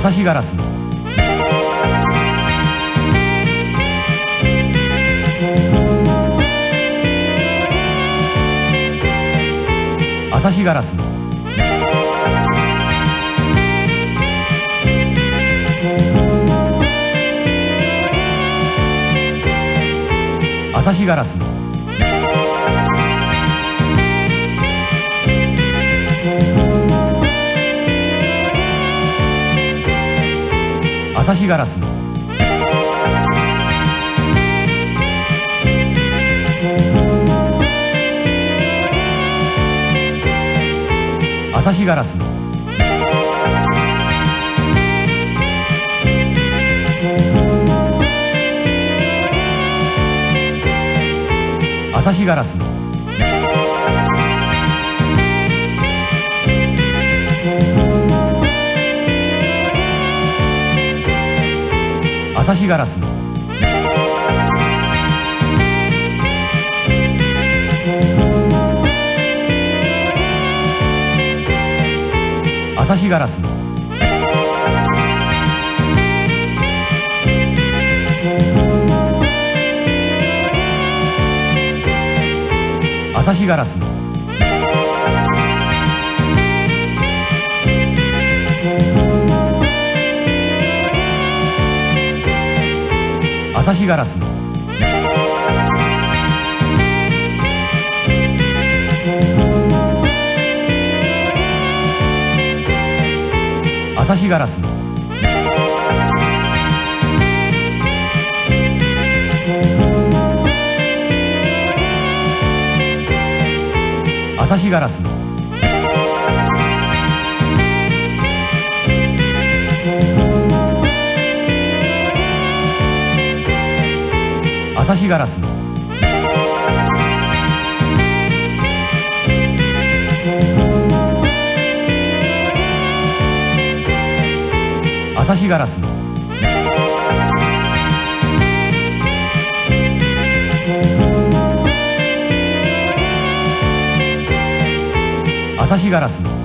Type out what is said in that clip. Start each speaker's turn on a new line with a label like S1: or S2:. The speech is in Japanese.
S1: 朝日ガラスの。朝日ガラスの。朝日ガラスの。朝日ガラスの。朝日ガラスの。朝日ガラスの。朝日ガラスの。朝日ガラスの。朝日ガラスの。朝日ガラスの。朝日ガラスの。朝日ガラスの。朝日ガラスの。朝日ガラスの。朝日ガラスの。